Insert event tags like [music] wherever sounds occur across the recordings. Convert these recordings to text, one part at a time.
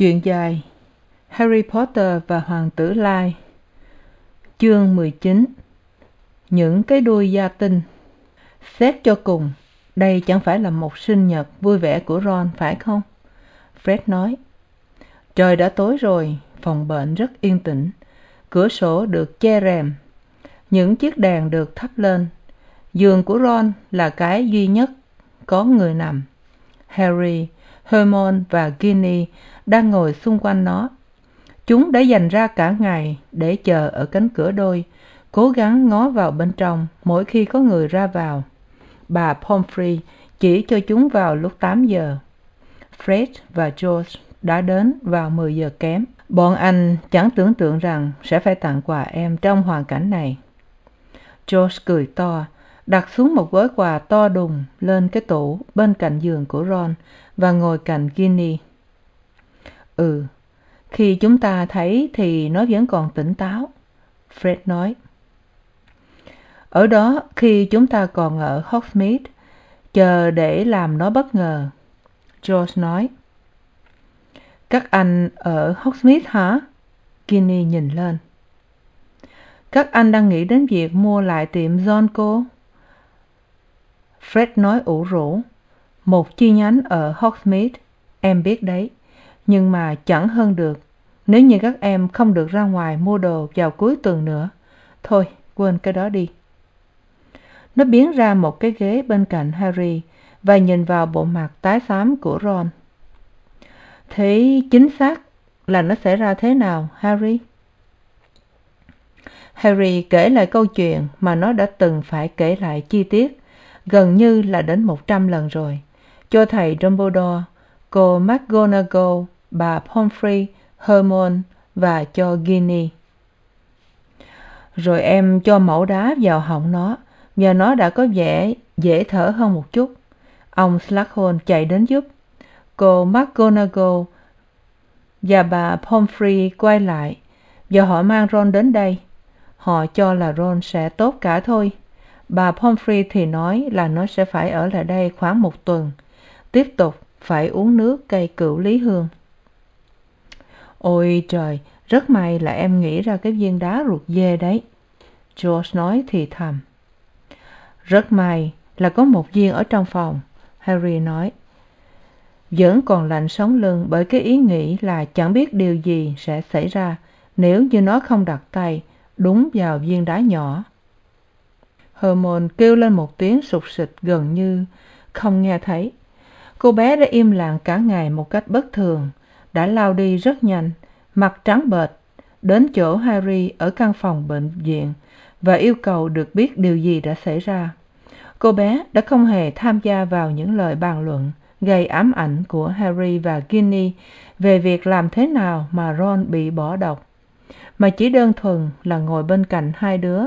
chuyện dài harry potter và hoàng tử lai chương mười chín những cái đuôi gia tinh xét cho cùng, đây chẳng phải là một sinh nhật vui vẻ của ron, phải không? Fred nói trời đã tối rồi, phòng bệnh rất yên tĩnh, cửa sổ được che rèm, những chiếc đèn được thắp lên. Giường của ron là cái duy nhất có người nằm. Harry hermione và ginny đang ngồi xung quanh nó. Chúng đã dành ra cả ngày để chờ ở cánh cửa đôi, cố gắng ngó vào bên trong mỗi khi có người ra vào. Bà pomfrey chỉ cho chúng vào lúc tám giờ. Fred và george đã đến vào mười giờ kém. Bọn anh chẳng tưởng tượng rằng sẽ phải tặng quà em trong hoàn cảnh này. George cười to, đặt xuống một gói quà to đùng lên cái tủ bên cạnh giường của ron và ngồi cạnh guinea ừ khi chúng ta thấy thì nó vẫn còn tỉnh táo, fred nói. Ở đó, khi chúng ta còn ở hogsmeade, chờ để làm nó bất ngờ, george nói. Các anh ở hogsmeade hả? Guinea nhìn lên. Các anh đang nghĩ đến việc mua lại tiệm john cô fred nói ủ rũ một chi nhánh ở hogsmeade, em biết đấy, nhưng mà chẳng hơn được. Nếu như các em không được ra ngoài mua đồ vào cuối tuần nữa, thôi, quên cái đó đi. Nó biến ra một cái ghế bên cạnh harry và nhìn vào bộ mặt tái xám của ron. Thế chính xác là nó sẽ ra thế nào, harry? Harry kể lại câu chuyện mà nó đã từng phải kể lại chi tiết, gần như là đến một trăm lần rồi cho thầy dumbledore, cô mcgonagall, bà pomfrey, hermione và cho ginny. Rồi em cho mẫu đá vào họng nó và nó đã có vẻ dễ thở hơn một chút. Ông s chạy đến giúp. Cô mcgonagall và bà pomfrey quay lại và họ mang ron đến đây. Họ cho là ron sẽ tốt cả thôi. Bà pomfrey thì nói là nó sẽ phải ở lại đây khoảng một tuần tiếp tục, phải uống nước cây cửu lý hương. Ôi trời, rất may là em nghĩ ra cái viên đá ruột dê đấy. George nói thì thầm. Rất may là có một viên ở trong phòng, harry nói. Vẫn còn lạnh sống lưng bởi cái ý nghĩ là chẳng biết điều gì sẽ xảy ra nếu như nó không đặt tay đúng vào viên đá nhỏ. Hermione kêu lên một tiếng sụt sịt gần như không nghe thấy cô bé đã im lặng cả ngày một cách bất thường, đã lao đi rất nhanh, mặt trắng bệch, đến chỗ harry ở căn phòng bệnh viện và yêu cầu được biết điều gì đã xảy ra. Cô bé đã không hề tham gia vào những lời bàn luận gây ám ảnh của harry và ginny về việc làm thế nào mà ron bị bỏ độc, mà chỉ đơn thuần là ngồi bên cạnh hai đứa,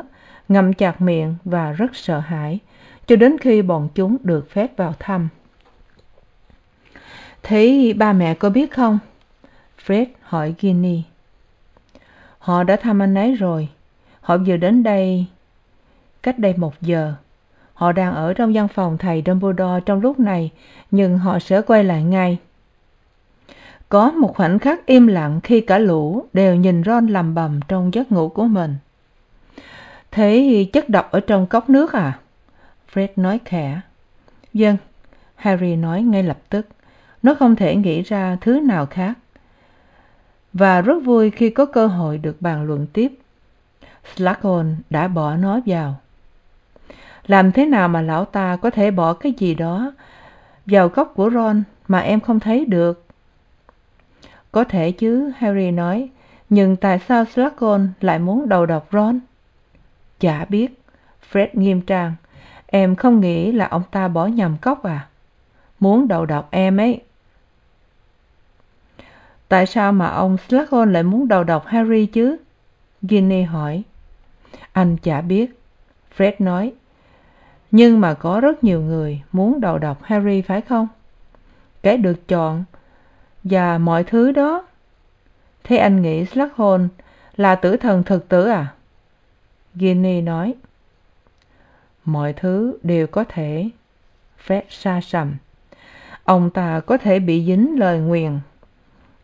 ngậm chặt miệng và rất sợ hãi, cho đến khi bọn chúng được phép vào thăm thế ba mẹ có biết không? Fred hỏi ginny. Họ đã thăm anh ấy rồi. Họ vừa đến đây cách đây một giờ. Họ đang ở trong văn phòng thầy dumbledore trong lúc này, nhưng họ sẽ quay lại ngay. Có một khoảnh khắc im lặng khi cả lũ đều nhìn ron lầm bầm trong giấc ngủ của mình. Thế chất độc ở trong cốc nước à? Fred nói khẽ. Vâng harry nói ngay lập tức nó không thể nghĩ ra thứ nào khác. Và rất vui khi có cơ hội được bàn luận tiếp. S đã bỏ nó vào. Làm thế nào mà lão ta có thể bỏ cái gì đó vào góc của ron mà em không thấy được? Có thể chứ, harry nói, nhưng tại sao s lại muốn đầu độc ron? Chả biết. Fred nghiêm trang. Em không nghĩ là ông ta bỏ nhầm cốc à? Muốn đầu độc em ấy tại sao mà ông s lại muốn đầu độc harry chứ? Ginny hỏi. Anh chả biết. Fred nói. Nhưng mà có rất nhiều người muốn đầu độc harry phải không? Kẻ được chọn và mọi thứ đó. Thế anh nghĩ s là tử thần thực tử à? Ginny nói. Mọi thứ đều có thể. Fred xa sầm. Ông ta có thể bị dính lời nguyền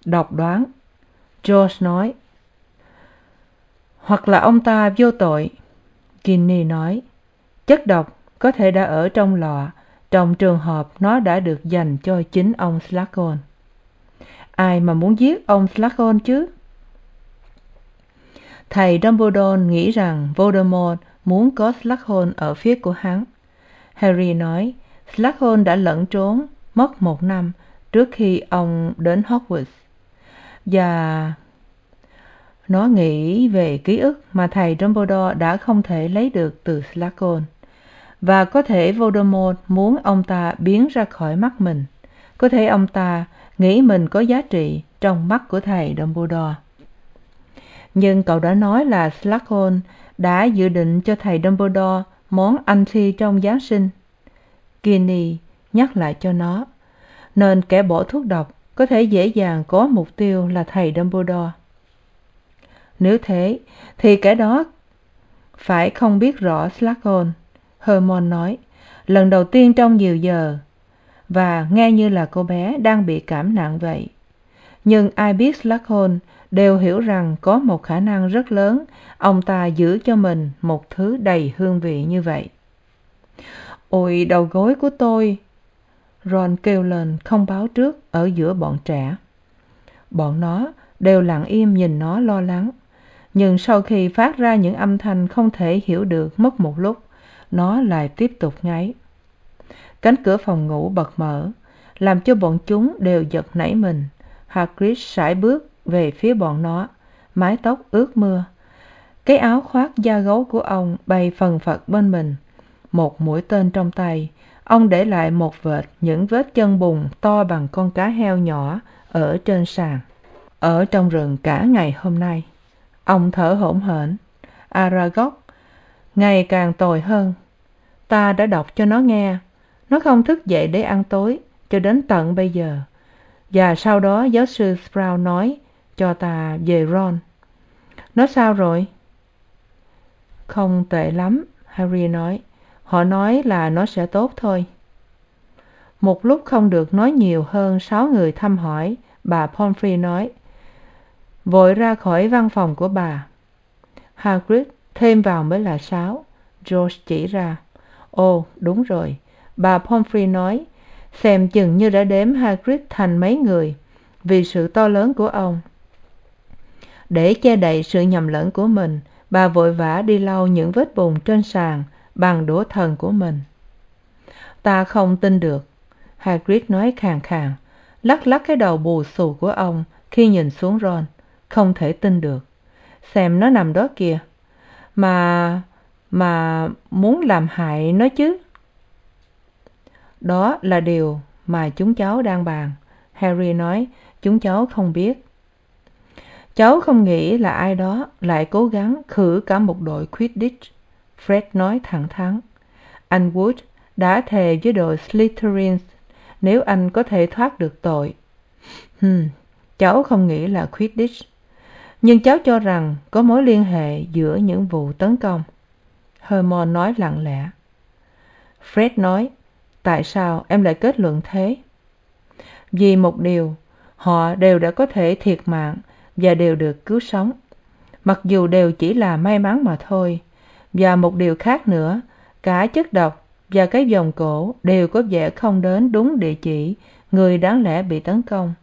độc đoán. George nói, hoặc là ông ta vô tội. Ginny nói, chất độc có thể đã ở trong lọ, trong trường hợp nó đã được dành cho chính ông s ai mà muốn giết ông s chứ? Thầy dumbledore nghĩ rằng voldemort muốn có s ở phía của hắn. Harry nói s đã lẩn trốn mất một năm trước khi ông đến hogwarts và nó nghĩ về ký ức mà thầy dumbledore đã không thể lấy được từ s và có thể voldemort muốn ông ta biến ra khỏi mắt mình. Có thể ông ta nghĩ mình có giá trị trong mắt của thầy dumbledore. Nhưng cậu đã nói là s đã dự định cho thầy dumbledore món ăn thi trong giáng sinh. Kinney nhắc lại cho nó, nên kẻ bỏ thuốc độc có thể dễ dàng có mục tiêu là thầy dumbledore. Nếu thế, thì kẻ đó phải không biết rõ s hermione nói, lần đầu tiên trong nhiều giờ, và nghe như là cô bé đang bị cảm nặng vậy. Nhưng ai biết s đều hiểu rằng có một khả năng rất lớn ông ta giữ cho mình một thứ đầy hương vị như vậy. Ôi, đầu gối của tôi ron kêu lên, không báo trước, ở giữa bọn trẻ. Bọn nó đều lặng im nhìn nó lo lắng. Nhưng sau khi phát ra những âm thanh không thể hiểu được, mất một lúc, nó lại tiếp tục ngáy. Cánh cửa phòng ngủ bật mở, làm cho bọn chúng đều giật nảy mình. Hagrid sải bước về phía bọn nó, mái tóc ướt mưa. Cái áo khoác da gấu của ông bay phần phật bên mình, một mũi tên trong tay ông để lại một vệt những vết chân bùn to bằng con cá heo nhỏ ở trên sàn. Ở trong rừng cả ngày hôm nay, ông thở hổn hển. Aragog, ngày càng tồi hơn. Ta đã đọc cho nó nghe. Nó không thức dậy để ăn tối cho đến tận bây giờ. Và sau đó giáo sư sprout nói cho ta về ron. Nó sao rồi? Không tệ lắm, harry nói họ nói là nó sẽ tốt thôi. Một lúc không được nói nhiều hơn sáu người thăm hỏi, bà pomfrey nói, vội ra khỏi văn phòng của bà. Hagrid thêm vào mới là sáu, george chỉ ra, ồ, đúng rồi. Bà pomfrey nói, xem chừng như đã đếm hagrid thành mấy người, vì sự to lớn của ông. Để che đậy sự nhầm lẫn của mình, bà vội vã đi lau những vết bùn trên sàn bằng đũa thần của mình. Ta không tin được. Hagrid nói khàn khàn, lắc lắc cái đầu bù xù của ông khi nhìn xuống ron, không thể tin được. Xem nó nằm đó kìa. Mà mà muốn làm hại nó chứ? Đó là điều mà chúng cháu đang bàn, harry nói. Chúng cháu không biết. Cháu không nghĩ là ai đó lại cố gắng khử cả một đội quidditch fred nói thẳng thắn. Anh wood đã thề với đội slytherin nếu anh có thể thoát được tội. Hmm cháu không nghĩ là quidditch. Nhưng cháu cho rằng có mối liên hệ giữa những vụ tấn công. Hermione nói lặng lẽ. Fred nói, tại sao em lại kết luận thế? Vì một điều, họ đều đã có thể thiệt mạng và đều được cứu sống. Mặc dù đều chỉ là may mắn mà thôi và một điều khác nữa, cả chất độc và cái vòng cổ đều có vẻ không đến đúng địa chỉ người đáng lẽ bị tấn công.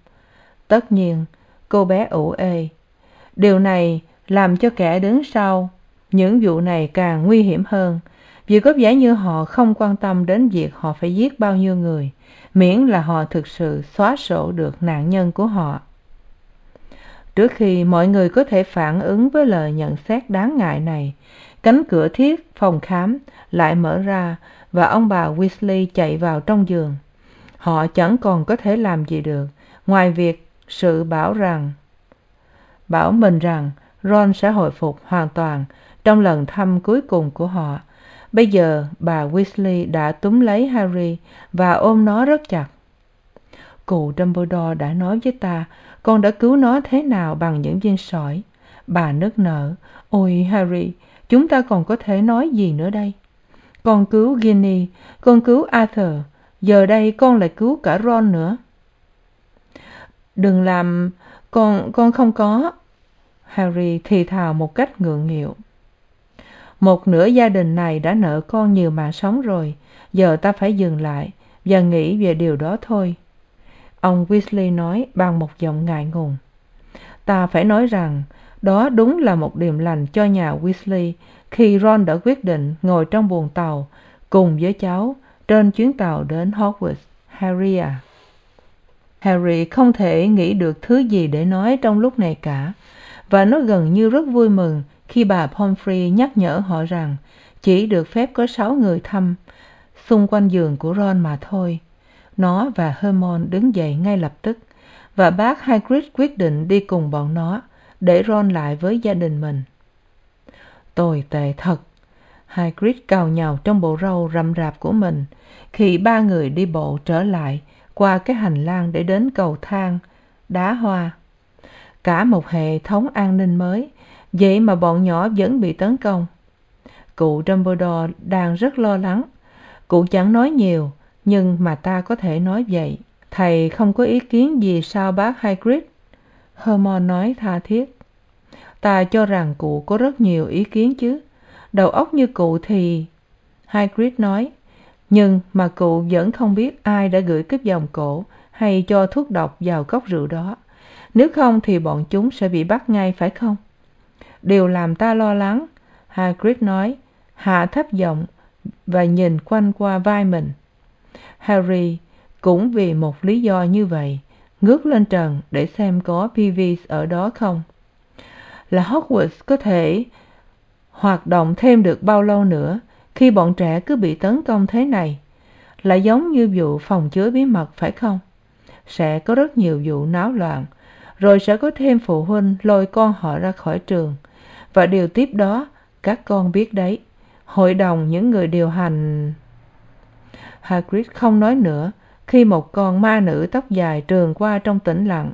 Tất nhiên, cô bé ủ ê, điều này làm cho kẻ đứng sau những vụ này càng nguy hiểm hơn, vì có vẻ như họ không quan tâm đến việc họ phải giết bao nhiêu người, miễn là họ thực sự xóa sổ được nạn nhân của họ. Trước khi mọi người có thể phản ứng với lời nhận xét đáng ngại này cánh cửa thiết phòng khám lại mở ra và ông bà weasley chạy vào trong giường. Họ chẳng còn có thể làm gì được. Ngoài việc sự bảo rằng, bảo mình rằng ron sẽ hồi phục hoàn toàn trong lần thăm cuối cùng của họ, bây giờ bà weasley đã túm lấy harry và ôm nó rất chặt. Cụ dumbledore đã nói với ta, con đã cứu nó thế nào bằng những viên sỏi? Bà nức nở, ôi harry chúng ta còn có thể nói gì nữa đây? Con cứu ginny con cứu arthur, giờ đây con lại cứu cả ron nữa. Đừng làm, con con không có. Harry thì thào một cách ngượng nghịu. Một nửa gia đình này đã nợ con nhiều mạng sống rồi, giờ ta phải dừng lại và nghĩ về điều đó thôi. Ông weasley nói bằng một giọng ngại ngùng. Ta phải nói rằng đó đúng là một điềm lành cho nhà weasley khi ron đã quyết định ngồi trong buồng tàu cùng với cháu trên chuyến tàu đến hogwarts harry à harry không thể nghĩ được thứ gì để nói trong lúc này cả, và nó gần như rất vui mừng khi bà pomfrey nhắc nhở họ rằng chỉ được phép có sáu người thăm xung quanh giường của ron mà thôi. Nó và hermione đứng dậy ngay lập tức, và bác hagrid quyết định đi cùng bọn nó để ron lại với gia đình mình. Tồi tệ thật. Hagrid cào nhào trong bộ râu rậm rạp của mình khi ba người đi bộ trở lại qua cái hành lang để đến cầu thang, đá hoa. Cả một hệ thống an ninh mới, vậy mà bọn nhỏ vẫn bị tấn công. Cụ dumbledore đang rất lo lắng. Cụ chẳng nói nhiều, nhưng mà ta có thể nói vậy. Thầy không có ý kiến gì sao bác hagrid? Hermione nói tha thiết. Ta cho rằng cụ có rất nhiều ý kiến chứ. Đầu óc như cụ thì, hagrid nói, nhưng mà cụ vẫn không biết ai đã gửi cúp dòng cổ hay cho thuốc độc vào cốc rượu đó. Nếu không thì bọn chúng sẽ bị bắt ngay phải không? Điều làm ta lo lắng, hagrid nói, hạ thấp giọng và nhìn quanh qua vai mình. Harry, cũng vì một lý do như vậy ngước lên trần để xem có peeves ở đó không. Là hogwarts có thể hoạt động thêm được bao lâu nữa khi bọn trẻ cứ bị tấn công thế này? Là giống như vụ phòng chứa bí mật phải không? Sẽ có rất nhiều vụ náo loạn, rồi sẽ có thêm phụ huynh lôi con họ ra khỏi trường. Và điều tiếp đó, các con biết đấy, hội đồng những người điều hành. Hagrid không nói nữa khi một con ma nữ tóc dài trườn qua trong tĩnh lặng,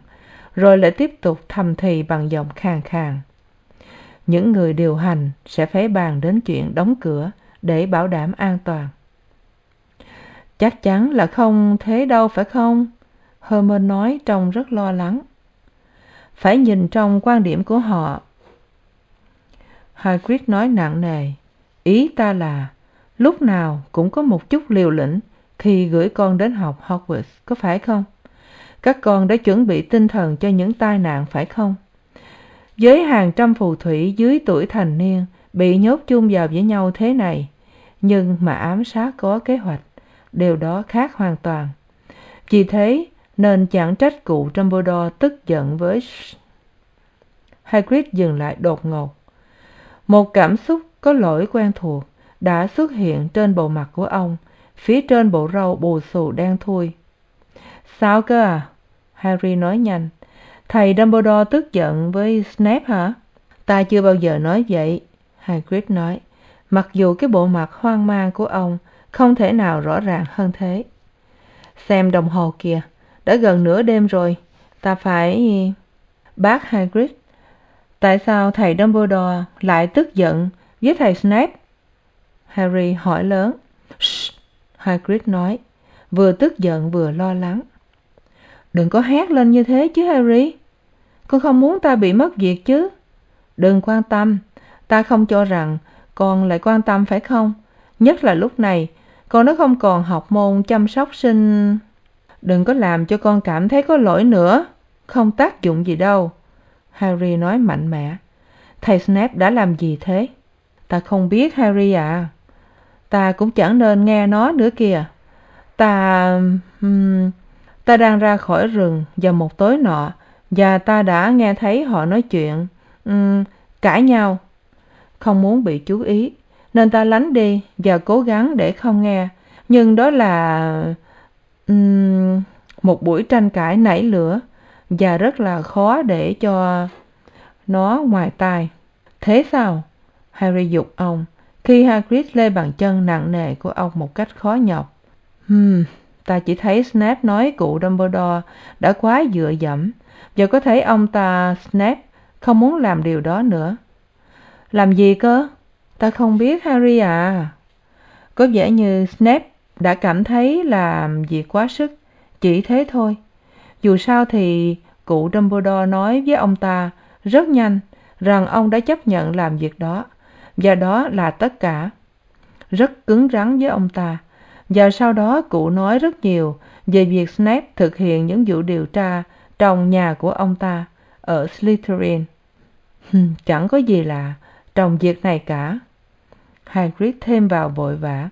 rồi lại tiếp tục thầm thì bằng giọng khàn khàn. Những người điều hành sẽ phải bàn đến chuyện đóng cửa để bảo đảm an toàn. Chắc chắn là không thế đâu phải không? Hermione nói trông rất lo lắng. Phải nhìn trong quan điểm của họ. Hagrid nói nặng nề, ý ta là, lúc nào cũng có một chút liều lĩnh khi gửi con đến học hogwarts, có phải không? Các con đã chuẩn bị tinh thần cho những tai nạn, phải không? Với hàng trăm phù thủy dưới tuổi thành niên bị nhốt chung vào với nhau thế này, nhưng mà ám sát có kế hoạch, điều đó khác hoàn toàn. Vì thế, nên chẳng trách cụ dumbledore tức giận với hagrid dừng lại đột ngột. Một cảm xúc có lỗi quen thuộc đã xuất hiện trên bộ mặt của ông phía trên bộ râu bù xù đen thui. Sao cơ à? Harry nói nhanh. Thầy dumbledore tức giận với snape hả? Ta chưa bao giờ nói vậy, hagrid nói. Mặc dù cái bộ mặt hoang mang của ông không thể nào rõ ràng hơn thế. Xem đồng hồ kìa, đã gần nửa đêm rồi. Ta phải bác hagrid. Tại sao thầy dumbledore lại tức giận với thầy snape? Harry hỏi lớn hagrid nói, vừa tức giận vừa lo lắng. Đừng có hét lên như thế chứ, harry. Con không muốn ta bị mất việc chứ. Đừng quan tâm. Ta không cho rằng con lại quan tâm phải không? Nhất là lúc này, con nó không còn học môn chăm sóc sinh. Đừng có làm cho con cảm thấy có lỗi nữa. Không tác dụng gì đâu. Harry nói mạnh mẽ. Thầy snape đã làm gì thế? Ta không biết, harry à ta cũng chẳng nên nghe nó nữa kìa. Ta um, ta đang ra khỏi rừng vào một tối nọ và ta đã nghe thấy họ nói chuyện. Um, cãi nhau. Không muốn bị chú ý nên ta lánh đi và cố gắng để không nghe. Nhưng đó là um, một buổi tranh cãi nảy lửa và rất là khó để cho nó ngoài tai. Thế sao? Harry giục ông khi hagrid lê bàn chân nặng nề của ông một cách khó nhọc hm, ta chỉ thấy Snap nói cụ dumbledore đã quá dựa dẫm và có thể ông ta Snap không muốn làm điều đó nữa. Làm gì cơ? Ta không biết harry à. Có vẻ như Snap đã cảm thấy làm việc quá sức chỉ thế thôi. Dù sao thì cụ dumbledore nói với ông ta rất nhanh rằng ông đã chấp nhận làm việc đó và đó là tất cả. Rất cứng rắn với ông ta. Và sau đó cụ nói rất nhiều về việc snape thực hiện những vụ điều tra trong nhà của ông ta ở slytherin. Chẳng có gì lạ trong việc này cả. Hagrid thêm vào vội vã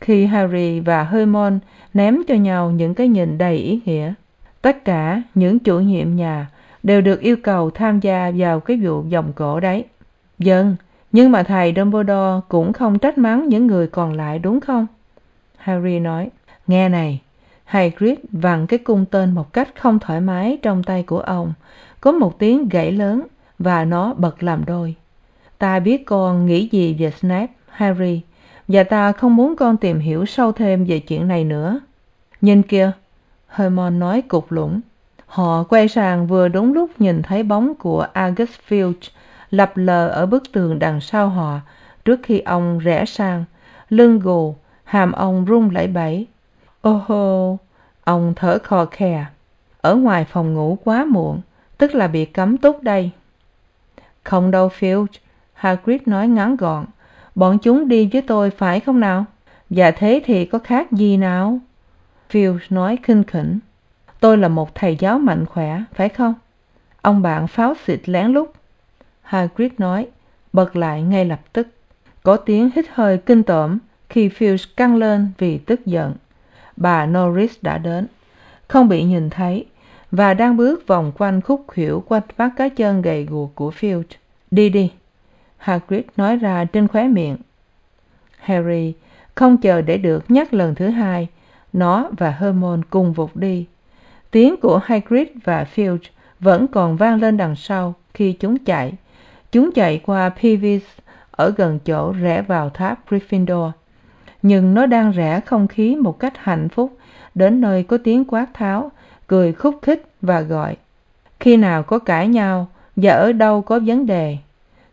khi harry và hermione ném cho nhau những cái nhìn đầy ý nghĩa. Tất cả những chủ nhiệm nhà đều được yêu cầu tham gia vào cái vụ vòng cổ đấy. Vâng nhưng mà thầy dumbledore cũng không trách mắng những người còn lại đúng không? Harry nói, nghe này hagrid vặn cái cung tên một cách không thoải mái trong tay của ông. Có một tiếng gãy lớn và nó bật làm đôi. Ta biết con nghĩ gì về snape, harry, và ta không muốn con tìm hiểu sâu thêm về chuyện này nữa. Nhìn kìa, hermione nói cục lũng họ quay sang vừa đúng lúc nhìn thấy bóng của argus filch lập lờ ở bức tường đằng sau họ. Trước khi ông rẽ sang, lưng gù, hàm ông run lẩy bẩy. Ô hô, ông thở khò khè. Ở ngoài phòng ngủ quá muộn, tức là bị cấm túc đây. Không đâu, filch, hagrid nói ngắn gọn. Bọn chúng đi với tôi phải không nào? Và thế thì có khác gì nào? Filch nói khinh khỉnh. Tôi là một thầy giáo mạnh khỏe, phải không? Ông bạn pháo xịt lén lút hagrid nói, bật lại ngay lập tức. Có tiếng hít hơi kinh tởm khi Fields căng lên vì tức giận. Bà norris đã đến. Không bị nhìn thấy và đang bước vòng quanh khúc khuỷu quanh mắt cá chân gầy guộc của Fields. đi đi, hagrid nói ra trên khóe miệng. Harry không chờ để được nhắc lần thứ hai, nó và hermione cùng vụt đi. Tiếng của hagrid và Fields vẫn còn vang lên đằng sau khi chúng chạy chúng chạy qua peeves ở gần chỗ rẽ vào tháp gryffindor. Nhưng nó đang rẽ không khí một cách hạnh phúc, đến nơi có tiếng quát tháo, cười khúc khích và gọi, khi nào có cãi nhau và ở đâu có vấn đề,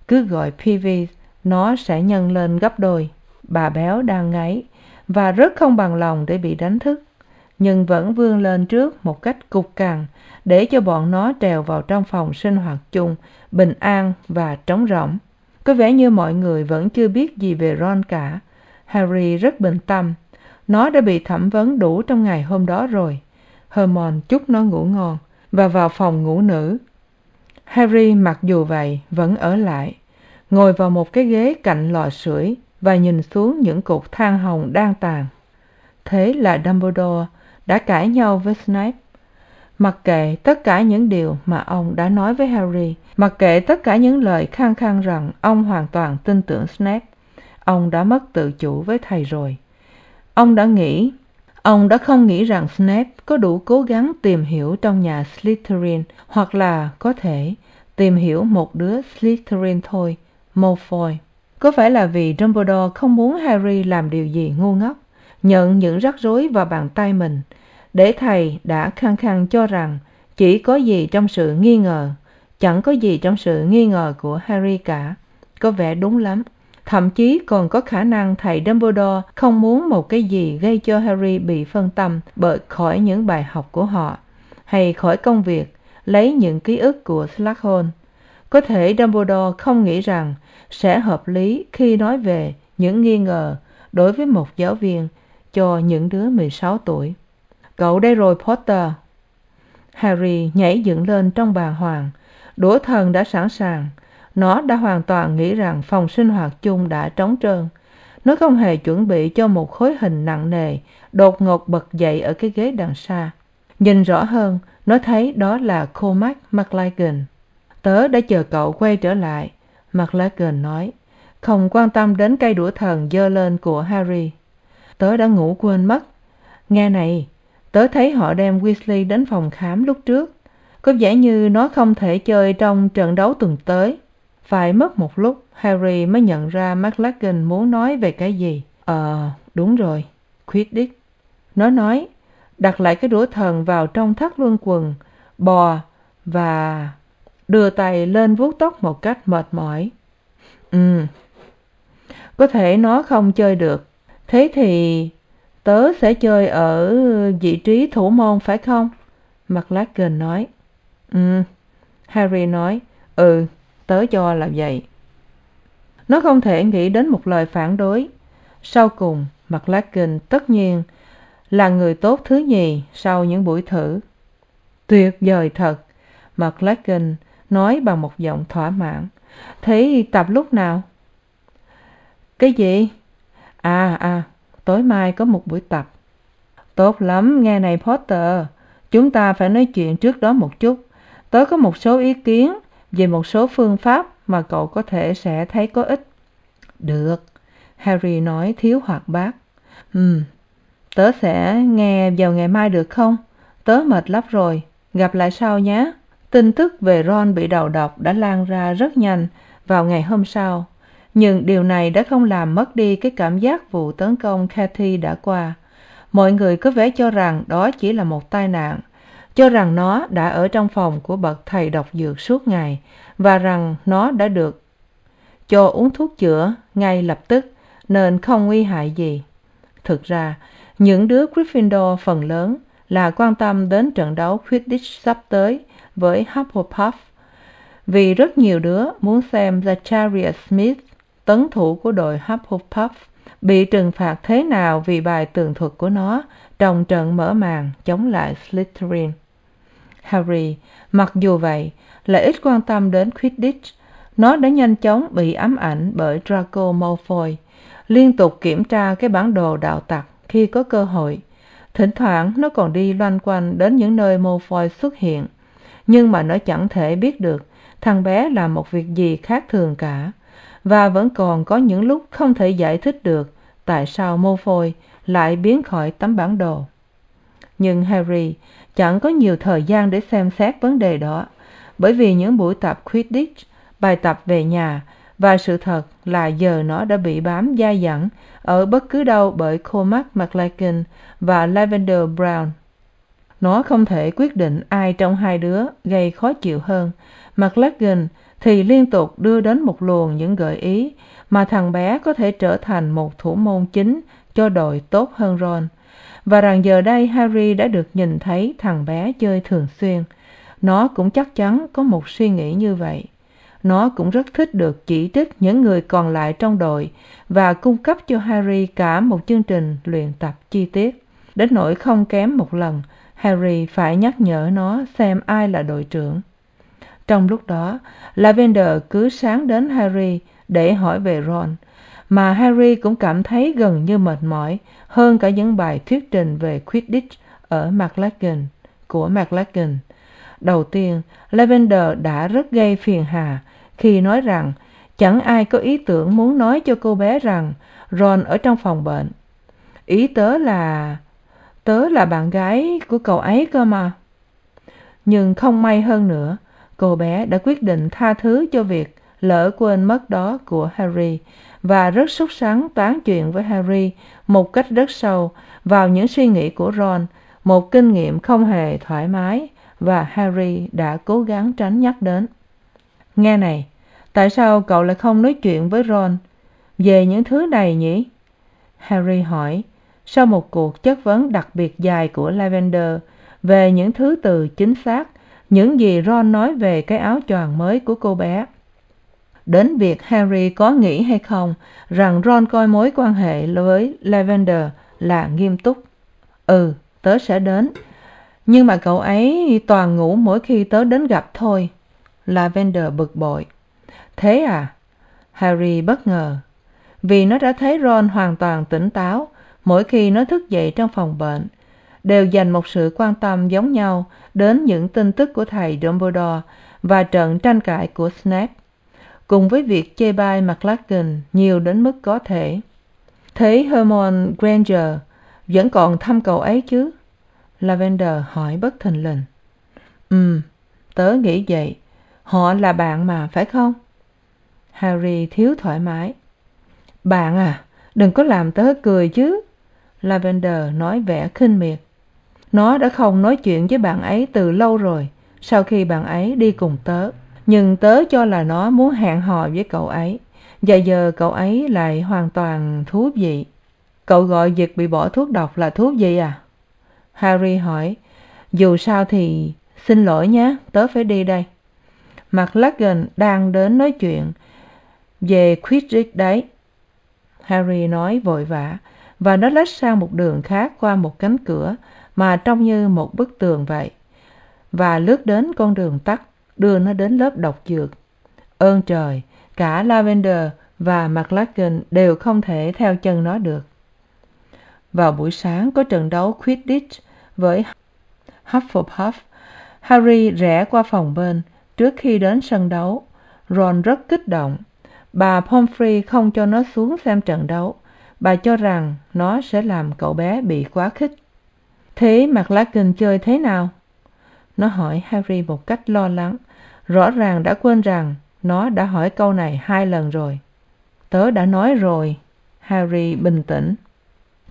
cứ gọi peeves nó sẽ nhân lên gấp đôi. Bà béo đang ngáy và rất không bằng lòng để bị đánh thức nhưng vẫn vươn lên trước một cách cục cằn, để cho bọn nó trèo vào trong phòng sinh hoạt chung, bình an và trống rỗng. Có vẻ như mọi người vẫn chưa biết gì về ron cả. Harry rất bình tâm. Nó đã bị thẩm vấn đủ trong ngày hôm đó rồi. Hermione chúc nó ngủ ngon và vào phòng ngủ nữ. Harry mặc dù vậy vẫn ở lại, ngồi vào một cái ghế cạnh lò sưởi và nhìn xuống những cục than hồng đang tàn. Thế là dumbledore đã cãi nhau với snape. Mặc kệ tất cả những điều mà ông đã nói với harry, mặc kệ tất cả những lời khăng khăng rằng ông hoàn toàn tin tưởng snape, ông đã mất tự chủ với thầy rồi. Ông đã nghĩ, ông đã không nghĩ rằng snape có đủ cố gắng tìm hiểu trong nhà slytherin, hoặc là có thể tìm hiểu một đứa slytherin thôi, malfoy. Có phải là vì dumbledore không muốn harry làm điều gì ngu ngốc, nhận những rắc rối vào bàn tay mình để thầy đã khăng khăng cho rằng chỉ có gì trong sự nghi ngờ, chẳng có gì trong sự nghi ngờ của harry cả. Có vẻ đúng lắm. Thậm chí còn có khả năng thầy dumbledore không muốn một cái gì gây cho harry bị phân tâm bởi khỏi những bài học của họ, hay khỏi công việc, lấy những ký ức của s có thể dumbledore không nghĩ rằng sẽ hợp lý khi nói về những nghi ngờ đối với một giáo viên cho những đứa mười sáu tuổi cậu đây rồi, potter. Harry nhảy dựng lên trong bà hoàng. Đũa thần đã sẵn sàng. Nó đã hoàn toàn nghĩ rằng phòng sinh hoạt chung đã trống trơn. Nó không hề chuẩn bị cho một khối hình nặng nề, đột ngột bật dậy ở cái ghế đằng xa. Nhìn rõ hơn, nó thấy đó là cormac mclaggen tớ đã chờ cậu quay trở lại mclaggen nói. Không quan tâm đến cây đũa thần giơ lên của harry. Tớ đã ngủ quên mất. Nghe này tớ thấy họ đem weasley đến phòng khám lúc trước. Có vẻ như nó không thể chơi trong trận đấu tuần tới. Phải mất một lúc, harry mới nhận ra mclaggen muốn nói về cái gì. Ờ đúng rồi. Quidditch. Nó nói, đặt lại cái đũa thần vào trong thắt lưng quần, bò và đưa tay lên vuốt tóc một cách mệt mỏi. Ừ có thể nó không chơi được. Thế thì tớ sẽ chơi ở vị trí thủ môn, phải không? Mclaggen nói. Ừ. Harry nói. Ừ tớ cho là vậy. Nó không thể nghĩ đến một lời phản đối. Sau cùng mclaggen tất nhiên là người tốt thứ nhì sau những buổi thử. Tuyệt vời thật mclaggen nói bằng một giọng thỏa mãn. Thế tập lúc nào? Cái gì? À à tối mai có một buổi tập. Tốt lắm, nghe này potter. Chúng ta phải nói chuyện trước đó một chút. Tớ có một số ý kiến về một số phương pháp mà cậu có thể sẽ thấy có ích. Được, harry nói thiếu hoạt bát. Ừm, tớ sẽ nghe vào ngày mai được không? Tớ mệt lắm rồi. Gặp lại sau nhé. Tin tức về ron bị đầu độc đã lan ra rất nhanh vào ngày hôm sau nhưng điều này đã không làm mất đi cái cảm giác vụ tấn công Kathy đã qua. Mọi người có vẻ cho rằng đó chỉ là một tai nạn, cho rằng nó đã ở trong phòng của bậc thầy độc dược suốt ngày và rằng nó đã được cho uống thuốc chữa ngay lập tức, nên không nguy hại gì. Thực ra, những đứa gryffindor phần lớn là quan tâm đến trận đấu quidditch sắp tới với hufflepuff, vì rất nhiều đứa muốn xem zacharias smith tấn thủ của đội hufflepuff bị trừng phạt thế nào vì bài tường thuật của nó? Trong trận mở màn chống lại slytherin. Harry, mặc dù vậy lại ít quan tâm đến quidditch. Nó đã nhanh chóng bị ám ảnh bởi draco malfoy, liên tục kiểm tra cái bản đồ đạo tặc khi có cơ hội. Thỉnh thoảng, nó còn đi loanh quanh đến những nơi malfoy xuất hiện, nhưng mà nó chẳng thể biết được thằng bé làm một việc gì khác thường cả và vẫn còn có những lúc không thể giải thích được tại sao mô phôi lại biến khỏi tấm bản đồ. Nhưng harry chẳng có nhiều thời gian để xem xét vấn đề đó, bởi vì những buổi tập quidditch, bài tập về nhà và sự thật là giờ nó đã bị bám dai dẳng ở bất cứ đâu bởi cormac mclaggen và lavender brown. Nó không thể quyết định ai trong hai đứa gây khó chịu hơn mclaggen thì liên tục đưa đến một luồng những gợi ý mà thằng bé có thể trở thành một thủ môn chính cho đội tốt hơn ron. Và rằng giờ đây harry đã được nhìn thấy thằng bé chơi thường xuyên. Nó cũng chắc chắn có một suy nghĩ như vậy. Nó cũng rất thích được chỉ trích những người còn lại trong đội và cung cấp cho harry cả một chương trình luyện tập chi tiết. Đến nỗi không kém một lần, harry phải nhắc nhở nó xem ai là đội trưởng trong lúc đó, lavender cứ sáng đến harry để hỏi về ron, mà harry cũng cảm thấy gần như mệt mỏi hơn cả những bài thuyết trình về quidditch ở mclaggen của mclaggen đầu tiên, lavender đã rất gây phiền hà khi nói rằng chẳng ai có ý tưởng muốn nói cho cô bé rằng ron ở trong phòng bệnh. Ý tớ là tớ là bạn gái của cậu ấy cơ mà. Nhưng không may hơn nữa cô bé đã quyết định tha thứ cho việc lỡ quên mất đó của harry và rất sốt sắng toán chuyện với harry một cách rất sâu vào những suy nghĩ của ron, một kinh nghiệm không hề thoải mái và harry đã cố gắng tránh nhắc đến. Nghe này, tại sao cậu lại không nói chuyện với ron? Về những thứ này nhỉ? Harry hỏi sau một cuộc chất vấn đặc biệt dài của lavender về những thứ từ chính xác những gì ron nói về cái áo choàng mới của cô bé. Đến việc harry có nghĩ hay không, rằng ron coi mối quan hệ với lavender là nghiêm túc. Ừ tớ sẽ đến. Nhưng mà cậu ấy toàn ngủ mỗi khi tớ đến gặp thôi. Lavender bực bội. Thế à? Harry bất ngờ. Vì nó đã thấy ron hoàn toàn tỉnh táo mỗi khi nó thức dậy trong phòng bệnh đều dành một sự quan tâm giống nhau đến những tin tức của thầy dumbledore và trận tranh cãi của snape, cùng với việc chê bai mclaggen nhiều đến mức có thể. Thế hermione granger vẫn còn thăm cậu ấy chứ? Lavender hỏi bất thình lình. Ừ tớ nghĩ vậy. Họ là bạn mà, phải không? Harry thiếu thoải mái. Bạn à đừng có làm tớ cười chứ. Lavender nói vẻ khinh miệt nó đã không nói chuyện với bạn ấy từ lâu rồi, sau khi bạn ấy đi cùng tớ. Nhưng tớ cho là nó muốn hẹn hò với cậu ấy, và giờ cậu ấy lại hoàn toàn thú vị. Cậu gọi việc bị bỏ thuốc độc là thuốc gì à? Harry hỏi. Dù sao thì xin lỗi nhé, tớ phải đi đây. Mclagan đang đến nói chuyện về quidditch đấy. Harry nói vội vã, và nó lách sang một đường khác qua một cánh cửa mà trông như một bức tường vậy. Và lướt đến con đường tắt, đưa nó đến lớp độc dược. Ơn trời, cả lavender và mclaggen đều không thể theo chân nó được. Vào buổi sáng có trận đấu quidditch với hufflepuff, harry rẽ qua phòng bên trước khi đến sân đấu. Ron rất kích động. Bà pomfrey không cho nó xuống xem trận đấu. Bà cho rằng nó sẽ làm cậu bé bị quá khích thế mặt lá mclaggen chơi thế nào? Nó hỏi harry một cách lo lắng. Rõ ràng đã quên rằng nó đã hỏi câu này hai lần rồi. Tớ đã nói rồi, harry bình tĩnh.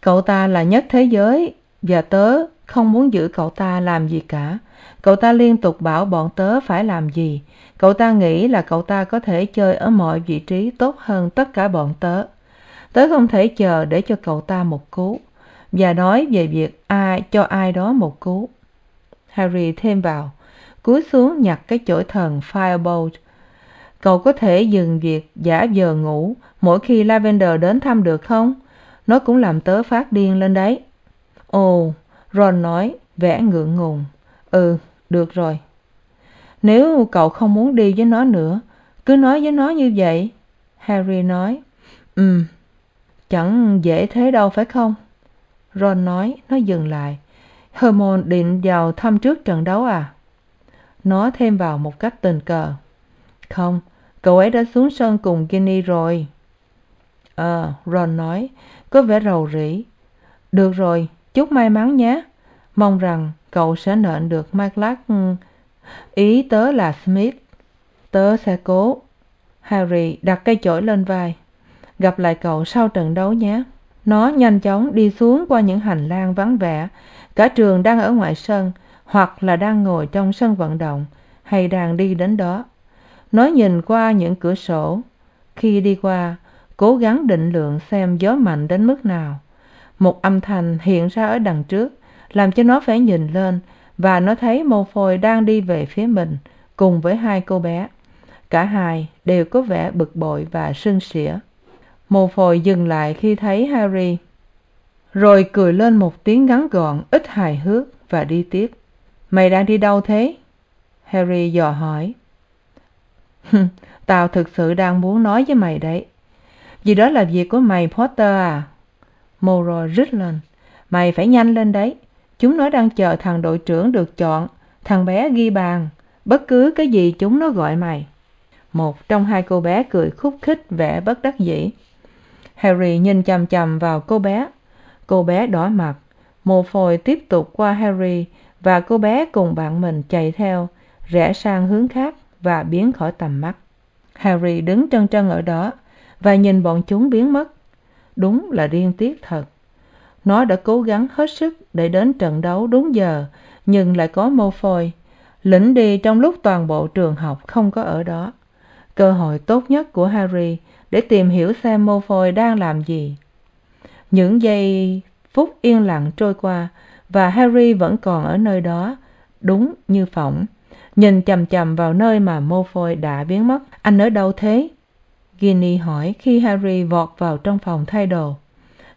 Cậu ta là nhất thế giới, và tớ không muốn giữ cậu ta làm gì cả. Cậu ta liên tục bảo bọn tớ phải làm gì. Cậu ta nghĩ là cậu ta có thể chơi ở mọi vị trí tốt hơn tất cả bọn tớ. Tớ không thể chờ để cho cậu ta một cú và nói về việc ai cho ai đó một cú. Harry thêm vào cúi xuống nhặt cái chổi thần firebolt. Cậu có thể dừng việc giả vờ ngủ mỗi khi lavender đến thăm được không? Nó cũng làm tớ phát điên lên đấy. Ồ, ron nói, vẻ ngượng ngùng. Ừ được rồi. Nếu cậu không muốn đi với nó nữa, cứ nói với nó như vậy, harry nói. Ừ chẳng dễ thế đâu phải không? Ron nói, nó dừng lại. Hermione định vào thăm trước trận đấu à? Nó thêm vào một cách tình cờ. Không, cậu ấy đã xuống sân cùng ginny rồi. Ờ ron nói, có vẻ rầu rĩ. Được rồi, chúc may mắn nhé. Mong rằng cậu sẽ nện được mclagg ừ, ý tớ là smith. Tớ sẽ cố. Harry đặt cây chổi lên vai. Gặp lại cậu sau trận đấu nhé nó nhanh chóng đi xuống qua những hành lang vắng vẻ. Cả trường đang ở ngoài sân, hoặc là đang ngồi trong sân vận động, hay đang đi đến đó. Nó nhìn qua những cửa sổ. Khi đi qua, cố gắng định lượng xem gió mạnh đến mức nào. Một âm thanh hiện ra ở đằng trước, làm cho nó phải nhìn lên, và nó thấy mô phôi đang đi về phía mình, cùng với hai cô bé. Cả hai đều có vẻ bực bội và sưng sỉa mô phôi dừng lại khi thấy harry. Rồi cười lên một tiếng ngắn gọn, ít hài hước và đi tiếp. Mày đang đi đâu thế? Harry dò hỏi. Tao thực sự đang muốn nói với mày đấy. Vì đó là việc của mày, potter à? Moro rít lên. Mày phải nhanh lên đấy. Chúng nó đang chờ thằng đội trưởng được chọn, thằng bé ghi bàn. Bất cứ cái gì chúng nó gọi mày. Một trong hai cô bé cười khúc khích, vẻ bất đắc dĩ harry nhìn chằm chằm vào cô bé. Cô bé đỏ mặt. Mồ phồi tiếp tục qua harry và cô bé cùng bạn mình chạy theo, rẽ sang hướng khác và biến khỏi tầm mắt. Harry đứng trân trân ở đó và nhìn bọn chúng biến mất. Đúng là điên tiết thật. Nó đã cố gắng hết sức để đến trận đấu đúng giờ, nhưng lại có mô phôi lĩnh đi trong lúc toàn bộ trường học không có ở đó. Cơ hội tốt nhất của harry để tìm hiểu xem mô phôi đang làm gì. Những giây phút yên lặng trôi qua và harry vẫn còn ở nơi đó, đúng như phỏng, nhìn chằm chằm vào nơi mà mô phôi đã biến mất. Anh ở đâu thế? Ginny hỏi khi harry vọt vào trong phòng thay đồ.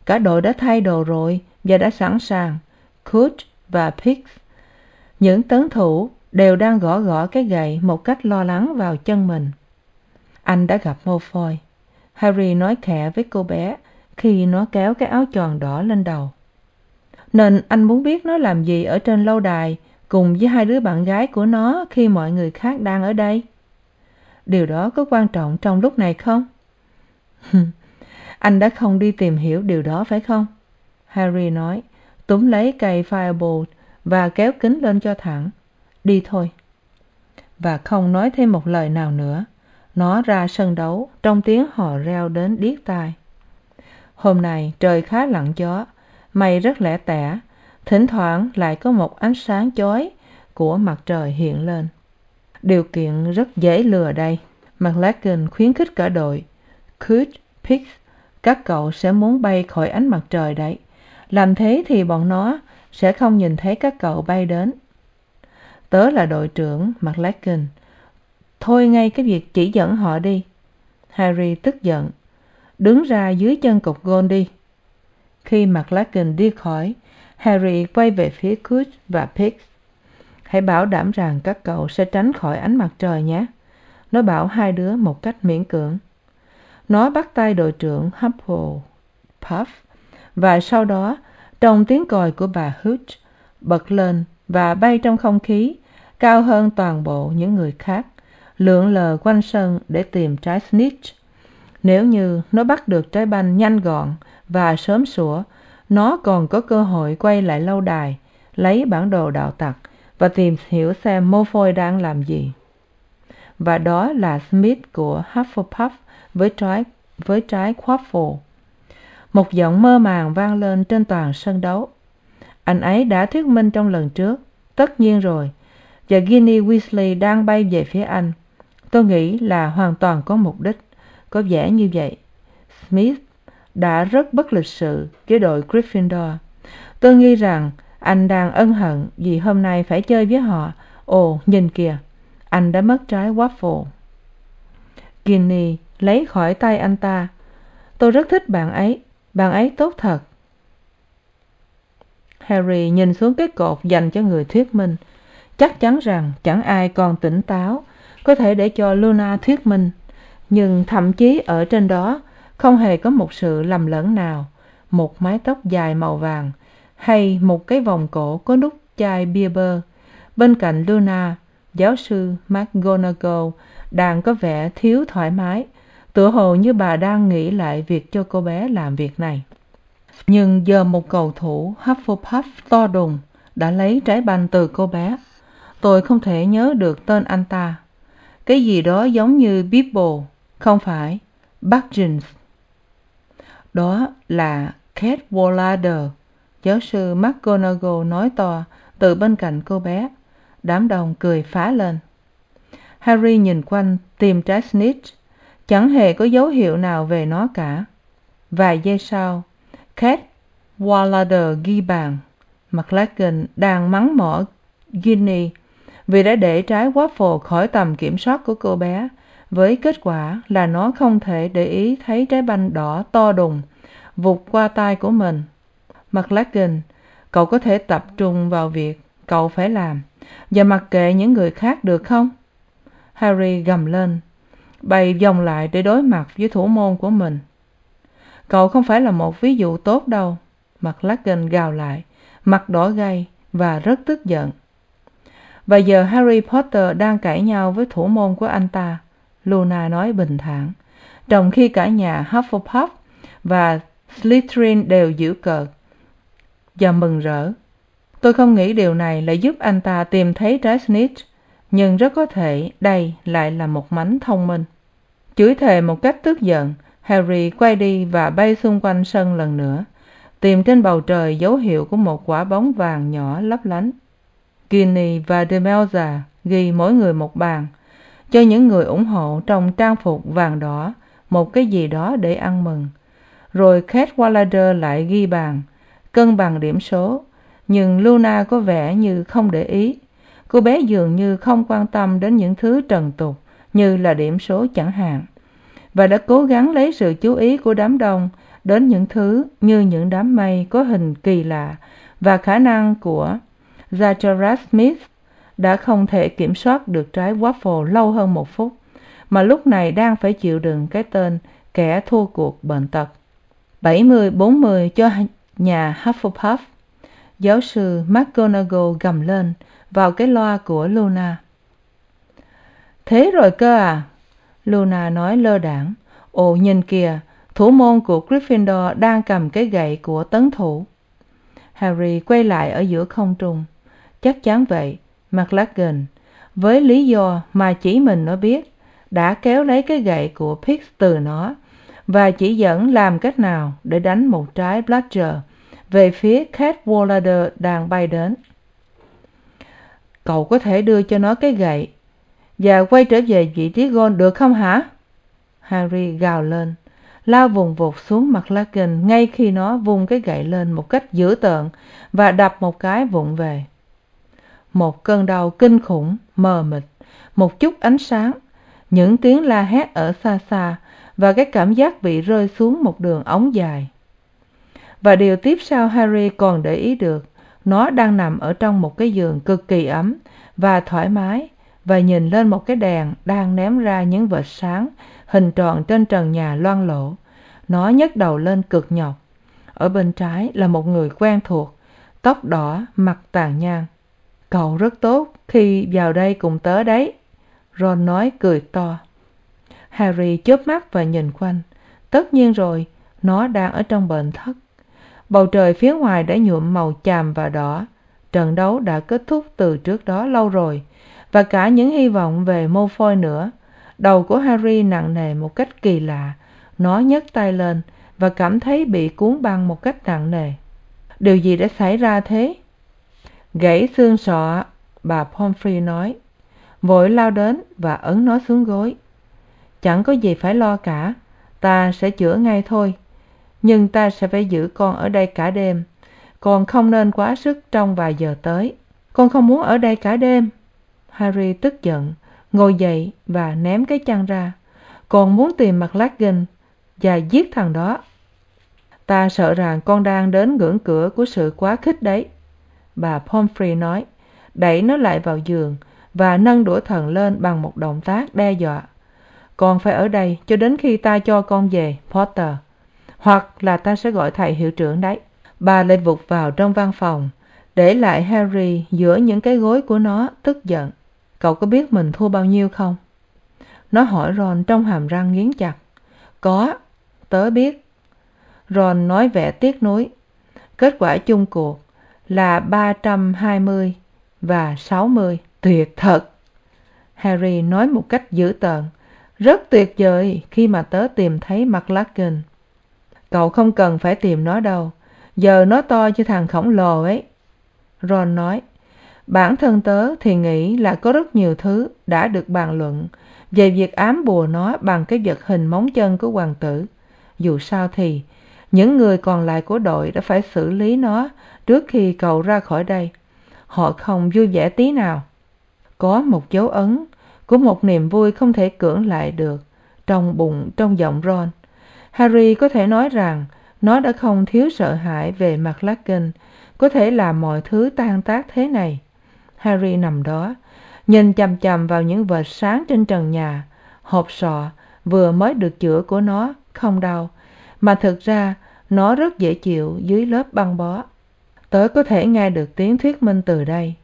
Cả đội đã thay đồ rồi và đã sẵn sàng. Cooch và pix, những tấn thủ, đều đang gõ gõ cái gậy một cách lo lắng vào chân mình. Anh đã gặp mô phôi harry nói khẽ với cô bé khi nó kéo cái áo choàng đỏ lên đầu. Nên anh muốn biết nó làm gì ở trên lâu đài cùng với hai đứa bạn gái của nó khi mọi người khác đang ở đây? Điều đó có quan trọng trong lúc này không? [laughs] Anh đã không đi tìm hiểu điều đó phải không? Harry nói, túm lấy cây firebolt và kéo kính lên cho thẳng. Đi thôi. Và không nói thêm một lời nào nữa nó ra sân đấu, trong tiếng hò reo đến điếc tai. Hôm nay trời khá lặng gió, mây rất lẻ tẻ. Thỉnh thoảng lại có một ánh sáng chói của mặt trời hiện lên. Điều kiện rất dễ lừa đây. Mclagan khuyến khích cả đội cooch pix, các cậu sẽ muốn bay khỏi ánh mặt trời đấy. Làm thế thì bọn nó sẽ không nhìn thấy các cậu bay đến. Tớ là đội trưởng mclagan thôi ngay cái việc chỉ dẫn họ đi. Harry tức giận. Đứng ra dưới chân cột gôn đi. Khi mclagan đi khỏi, harry quay về phía cooch và pix hãy bảo đảm rằng các cậu sẽ tránh khỏi ánh mặt trời nhé. Nó bảo hai đứa một cách miễn cưỡng. Nó bắt tay đội trưởng hufflepuff và sau đó, trong tiếng còi của bà hooch bật lên và bay trong không khí, cao hơn toàn bộ những người khác lượn lờ quanh sân để tìm trái snitch. Nếu như nó bắt được trái banh nhanh gọn và sớm sủa, nó còn có cơ hội quay lại lâu đài, lấy bản đồ đạo tặc và tìm hiểu xem malfoy đang làm gì. Và đó là smith của hufflepuff với trái với trái quaffle một giọng mơ màng vang lên trên toàn sân đấu. Anh ấy đã thuyết minh trong lần trước, tất nhiên rồi, và ginny weasley đang bay về phía anh tôi nghĩ là hoàn toàn có mục đích. Có vẻ như vậy. Smith đã rất bất lịch sự với đội gryffindor. Tôi nghi rằng anh đang ân hận vì hôm nay phải chơi với họ. Ồ, nhìn kìa. Anh đã mất trái waffle. Ginny lấy khỏi tay anh ta. Tôi rất thích bạn ấy. Bạn ấy tốt thật. Harry nhìn xuống cái cột dành cho người thuyết minh. Chắc chắn rằng chẳng ai còn tỉnh táo có thể để cho luna thuyết minh, nhưng thậm chí ở trên đó không hề có một sự lầm lẫn nào. Một mái tóc dài màu vàng hay một cái vòng cổ có nút chai bia bơ. Bên cạnh luna, giáo sư mcgonagall đang có vẻ thiếu thoải mái, tựa hồ như bà đang nghĩ lại việc cho cô bé làm việc này. Nhưng giờ một cầu thủ hufflepuff to đùng đã lấy trái banh từ cô bé. Tôi không thể nhớ được tên anh ta cái gì đó giống như bibble không phải? Baggins đó là cadwallader giáo sư mcgonagall nói to từ bên cạnh cô bé. Đám đông cười phá lên. Harry nhìn quanh tìm trái snitch. Chẳng hề có dấu hiệu nào về nó cả. Vài giây sau cadwallader ghi bàn. Mclaggen đang mắng mỏ ginny vì đã để trái waffle khỏi tầm kiểm soát của cô bé. Với kết quả là nó không thể để ý thấy trái banh đỏ to đùng, vụt qua tay của mình. Mclaggen cậu có thể tập trung vào việc cậu phải làm. Và mặc kệ những người khác được không? Harry gầm lên, bày vòng lại để đối mặt với thủ môn của mình. Cậu không phải là một ví dụ tốt đâu. Mclaggen gào lại, mặt đỏ gay và rất tức giận và giờ harry potter đang cãi nhau với thủ môn của anh ta, luna nói bình thản. Trong khi cả nhà hufflepuff và slytherin đều giễu cợt và mừng rỡ. Tôi không nghĩ điều này lại giúp anh ta tìm thấy trái snitch nhưng rất có thể đây lại là một mánh thông minh. Chửi thề một cách tức giận, harry quay đi và bay xung quanh sân lần nữa, tìm trên bầu trời dấu hiệu của một quả bóng vàng nhỏ lấp lánh ginny và demelza ghi mỗi người một bàn, cho những người ủng hộ trong trang phục vàng đỏ, một cái gì đó để ăn mừng. Rồi cadwallader lại ghi bàn, cân bằng điểm số. Nhưng luna có vẻ như không để ý. Cô bé dường như không quan tâm đến những thứ trần tục, như là điểm số chẳng hạn. Và đã cố gắng lấy sự chú ý của đám đông đến những thứ như những đám mây có hình kỳ lạ và khả năng của zachary smith đã không thể kiểm soát được trái waffle lâu hơn một phút, mà lúc này đang phải chịu đựng cái tên kẻ thua cuộc bệnh tật. Bảy mươi bốn mươi cho nhà hufflepuff, giáo sư mcgonagall gầm lên vào cái loa của luna. Thế rồi cơ à? Luna nói lơ đãng ồ, nhìn kìa, thủ môn của gryffindor đang cầm cái gậy của tấn thủ. Harry quay lại ở giữa không trung chắc chắn vậy mclaggen với lý do mà chỉ mình nó biết, đã kéo lấy cái gậy của pix từ nó, và chỉ dẫn làm cách nào để đánh một trái bludger về phía cadwallader đang bay đến. Cậu có thể đưa cho nó cái gậy và quay trở về vị trí gôn được không hả? Harry gào lên, lao vùng vụt xuống mặt laken ngay khi nó vung cái gậy lên một cách dữ tợn và đập một cái vụng về một cơn đau kinh khủng, mờ mịt, một chút ánh sáng. Những tiếng la hét ở xa xa và cái cảm giác bị rơi xuống một đường ống dài. Và điều tiếp sau harry còn để ý được, nó đang nằm ở trong một cái giường cực kỳ ấm và thoải mái và nhìn lên một cái đèn đang ném ra những vệt sáng hình tròn trên trần nhà loang lổ. Nó nhấc đầu lên cực nhọc. Ở bên trái là một người quen thuộc, tóc đỏ, mặt tàn nhang cậu rất tốt, khi vào đây cùng tớ đấy. Ron nói cười to. Harry chớp mắt và nhìn quanh. Tất nhiên rồi, nó đang ở trong bệnh thất. Bầu trời phía ngoài đã nhuộm màu chàm và đỏ. Trận đấu đã kết thúc từ trước đó lâu rồi, và cả những hy vọng về mô phôi nữa. Đầu của harry nặng nề một cách kỳ lạ. Nó nhấc tay lên và cảm thấy bị cuốn băng một cách nặng nề. Điều gì đã xảy ra thế? Gãy xương sọ, bà pomfrey nói. Vội lao đến và ấn nó xuống gối. Chẳng có gì phải lo cả, ta sẽ chữa ngay thôi. Nhưng ta sẽ phải giữ con ở đây cả đêm. Con không nên quá sức trong vài giờ tới. Con không muốn ở đây cả đêm. Harry tức giận, ngồi dậy và ném cái chăn ra. Con muốn tìm mặt mclaggen và giết thằng đó. Ta sợ rằng con đang đến ngưỡng cửa của sự quá khích đấy bà pomfrey nói, đẩy nó lại vào giường và nâng đũa thần lên bằng một động tác đe dọa. Con phải ở đây cho đến khi ta cho con về, potter. Hoặc là ta sẽ gọi thầy hiệu trưởng đấy. Bà lại vụt vào trong văn phòng, để lại harry giữa những cái gối của nó tức giận. Cậu có biết mình thua bao nhiêu không? Nó hỏi ron trong hàm răng nghiến chặt. Có, tớ biết. Ron nói vẻ tiếc nuối. Kết quả chung cuộc là ba trăm hai mươi và sáu mươi. Tuyệt thật. Harry nói một cách dữ tợn. Rất tuyệt vời khi mà tớ tìm thấy mclaggen cậu không cần phải tìm nó đâu. Giờ nó to như thằng khổng lồ ấy. Ron nói. Bản thân tớ thì nghĩ là có rất nhiều thứ đã được bàn luận về việc ám bùa nó bằng cái vật hình móng chân của hoàng tử. Dù sao thì những người còn lại của đội đã phải xử lý nó trước khi cậu ra khỏi đây. Họ không vui vẻ tí nào. Có một dấu ấn của một niềm vui không thể cưỡng lại được trong bụng, trong giọng ron. Harry có thể nói rằng nó đã không thiếu sợ hãi về mặt mclaggen có thể làm mọi thứ tan tác thế này. Harry nằm đó, nhìn chằm chằm vào những vệt sáng trên trần nhà. Hộp sọ vừa mới được chữa của nó, không đau mà thực ra, nó rất dễ chịu dưới lớp băng bó. Tớ có thể nghe được tiếng thuyết minh từ đây.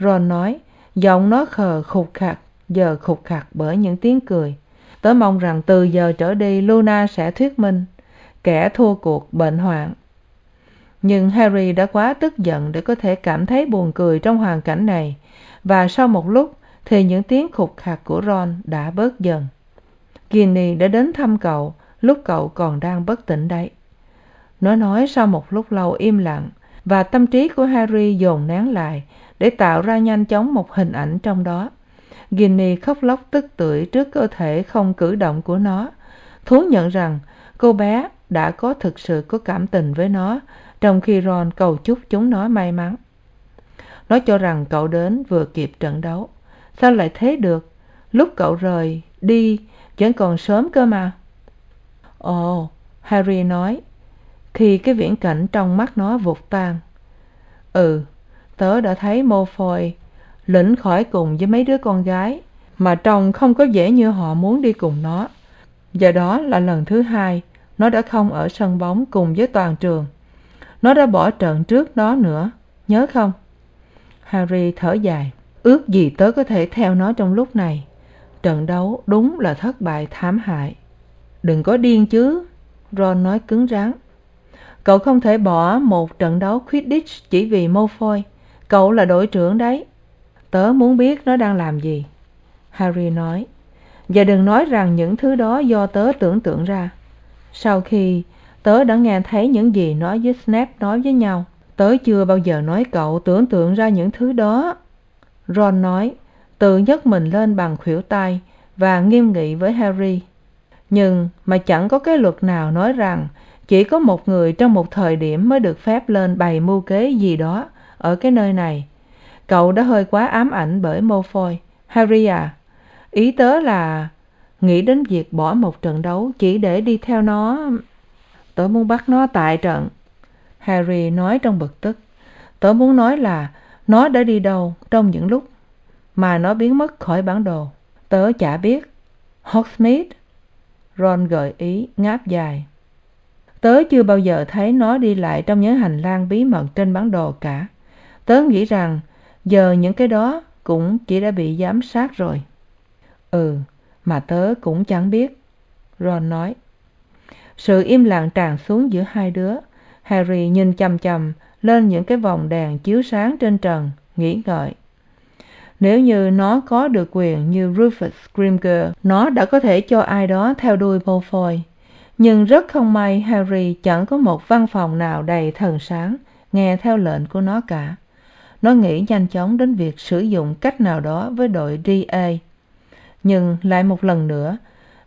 Ron nói, giọng nó khờ khục khặc giờ khục khặc bởi những tiếng cười. Tớ mong rằng từ giờ trở đi, luna sẽ thuyết minh. Kẻ thua cuộc, bệnh hoạn. Nhưng harry đã quá tức giận để có thể cảm thấy buồn cười trong hoàn cảnh này. Và sau một lúc, thì những tiếng khục khặc của ron đã bớt dần. Ginny đã đến thăm cậu lúc cậu còn đang bất tỉnh đấy. Nó nói sau một lúc lâu im lặng, và tâm trí của harry dồn nén lại để tạo ra nhanh chóng một hình ảnh trong đó. Ginny khóc lóc tức tưởi trước cơ thể không cử động của nó, thú nhận rằng cô bé đã có thực sự có cảm tình với nó trong khi ron cầu chúc chúng nó may mắn. Nó cho rằng cậu đến vừa kịp trận đấu. Sao lại thế được? Lúc cậu rời đi, vẫn còn sớm cơ mà ồ, harry nói khi cái viễn cảnh trong mắt nó vụt tan. Ừ tớ đã thấy mô phôi lỉnh khỏi cùng với mấy đứa con gái, mà trông không có vẻ như họ muốn đi cùng nó. Và đó là lần thứ hai nó đã không ở sân bóng cùng với toàn trường. Nó đã bỏ trận trước đó nữa, nhớ không? Harry thở dài. Ước gì tớ có thể theo nó trong lúc này. Trận đấu đúng là thất bại thảm hại đừng có điên chứ, ron nói cứng rắn. Cậu không thể bỏ một trận đấu quidditch chỉ vì mô phôi cậu là đội trưởng đấy. Tớ muốn biết nó đang làm gì, harry nói. Và đừng nói rằng những thứ đó do tớ tưởng tượng ra. Sau khi tớ đã nghe thấy những gì nó với snape nói với nhau, tớ chưa bao giờ nói cậu tưởng tượng ra những thứ đó. Ron nói, tự nhấc mình lên bằng khuỷu tay và nghiêm nghị với harry nhưng mà chẳng có cái luật nào nói rằng chỉ có một người trong một thời điểm mới được phép lên bày mưu kế gì đó ở cái nơi này. Cậu đã hơi quá ám ảnh bởi mô phôi harry à ý tớ là nghĩ đến việc bỏ một trận đấu chỉ để đi theo nó. Tớ muốn bắt nó tại trận. Harry nói trong bực tức. Tớ muốn nói là nó đã đi đâu trong những lúc mà nó biến mất khỏi bản đồ. Tớ chả biết. Hogsmeade ron gợi ý, ngáp dài. Tớ chưa bao giờ thấy nó đi lại trong những hành lang bí mật trên bản đồ cả. Tớ nghĩ rằng, giờ những cái đó cũng chỉ đã bị giám sát rồi. Ừ mà tớ cũng chẳng biết, ron nói. Sự im lặng tràn xuống giữa hai đứa. Harry nhìn chằm chằm lên những cái vòng đèn chiếu sáng trên trần, nghĩ ngợi nếu như nó có được quyền như rufus scrimger nó đã có thể cho ai đó theo đuôi malfoy. Nhưng rất không may harry chẳng có một văn phòng nào đầy thần sáng, nghe theo lệnh của nó cả. Nó nghĩ nhanh chóng đến việc sử dụng cách nào đó với đội da nhưng lại một lần nữa,